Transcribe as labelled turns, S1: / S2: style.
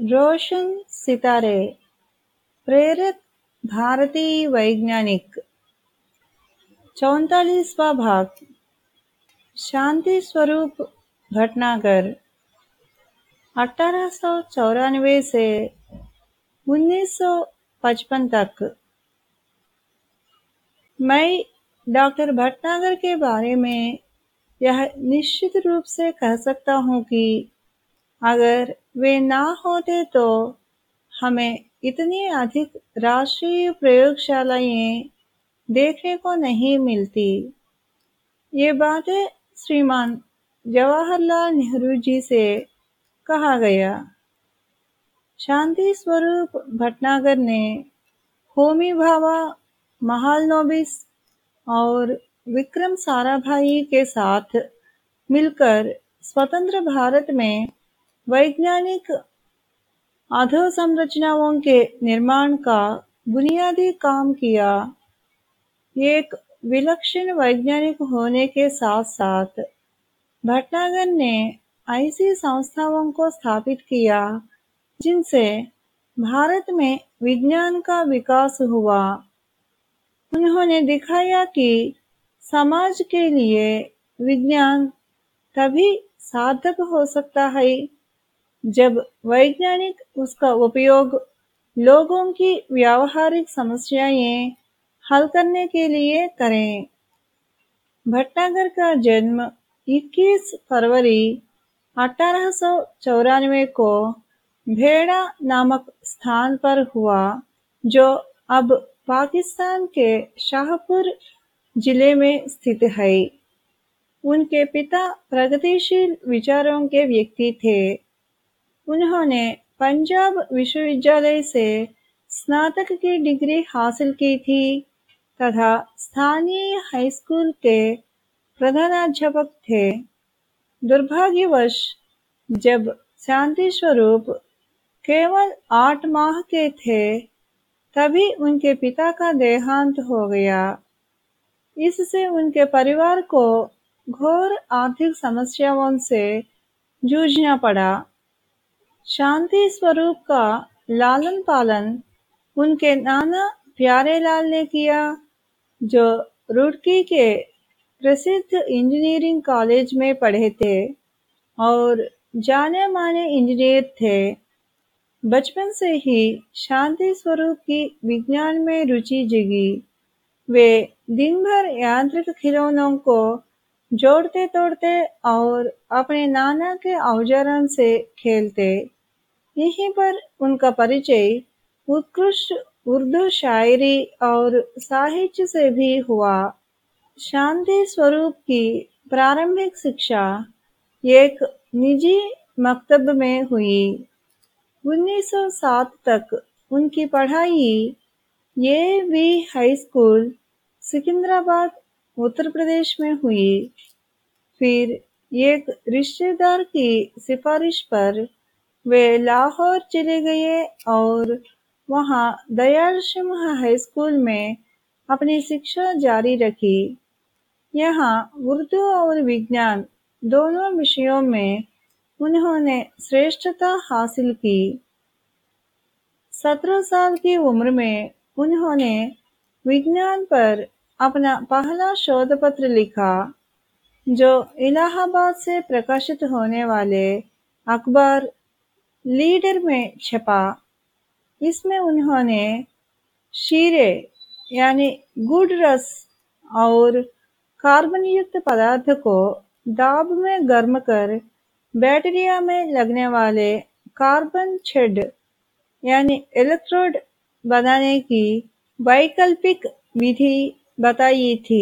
S1: रोशन सितारे प्रेरक भारतीय वैज्ञानिक। चौतालीसवा भाग, शांति स्वरूप भटनागर। अठारह सौ चौरानवे से 1955 तक। मैं डॉक्टर भटनागर के बारे में यह निश्चित रूप से कह सकता हूँ कि अगर वे ना होते तो हमें इतनी अधिक राष्ट्रीय प्रयोगशालाएँ देखने को नहीं मिलती। ये बातें श्रीमान जवाहरलाल नेहरू जी से कहा गया। शांति स्वरूप भटनागर ने होमी भाभा महालनोबिस और विक्रम साराभाई के साथ मिलकर स्वतंत्र भारत में वैज्ञानिक अधोसंरचनाओं के निर्माण का बुनियादी काम किया। एक विलक्षण वैज्ञानिक होने के साथ साथ भटनागर ने ऐसी संस्थाओं को स्थापित किया, जिनसे भारत में विज्ञान का विकास हुआ। उन्होंने दिखाया कि समाज के लिए विज्ञान तभी सार्थक हो सकता है जब वैज्ञानिक उसका उपयोग लोगों की व्यावहारिक समस्याएँ हल करने के लिए करें। भटनागर का जन्म 21 फरवरी अठारह सौ चौरानवे को भेड़ा नामक स्थान पर हुआ, जो अब पाकिस्तान के शाहपुर ज़िले में स्थित है। उनके पिता प्रगतिशील विचारों के व्यक्ति थे। उन्होंने पंजाब विश्वविद्यालय से स्नातक की डिग्री हासिल की थी तथा स्थानीय हाई स्कूल के प्रधानाध्यापक थे। दुर्भाग्यवश, जब शांति स्वरूप केवल आठ माह के थे, तभी उनके पिता का देहांत हो गया। इससे उनके परिवार को घोर आर्थिक समस्याओं से जूझना पड़ा। शांति स्वरूप का लालन पालन उनके नाना प्यारे लाल ने किया, जो रुड़की के प्रसिद्ध इंजीनियरिंग कॉलेज में पढ़े थे और जाने माने इंजीनियर थे। बचपन से ही शांति स्वरूप की विज्ञान में रुचि जगी। वे दिन भर यांत्रिक खिलौनों को जोड़ते तोड़ते और अपने नाना के औजारों से खेलते। यहीं पर उनका परिचय उत्कृष्ट उर्दू शायरी और साहित्य से भी हुआ। शांति स्वरूप की प्रारंभिक शिक्षा एक निजी मकतब में हुई। 1907 तक उनकी पढ़ाई ये we high school Sikandrabad Uttar Pradesh में हुई। फिर एक रिश्तेदार की सिफारिश पर वे लाहौर चले गए और वहाँ दयाल सिंह हाई स्कूल में अपनी शिक्षा जारी रखी। यहाँ उर्दू और विज्ञान दोनों विषयों में उन्होंने श्रेष्ठता हासिल की। सत्रह साल की उम्र में उन्होंने विज्ञान पर अपना पहला शोध पत्र लिखा, जो इलाहाबाद से प्रकाशित होने वाले अखबार लीडर में छपा। इसमें उन्होंने शीरे, यानी गुड़ रस और कार्बन युक्त पदार्थ को दाब में गर्म कर बैटरिया में लगने वाले कार्बन छेड यानी इलेक्ट्रोड बनाने की वैकल्पिक विधि बताई थी।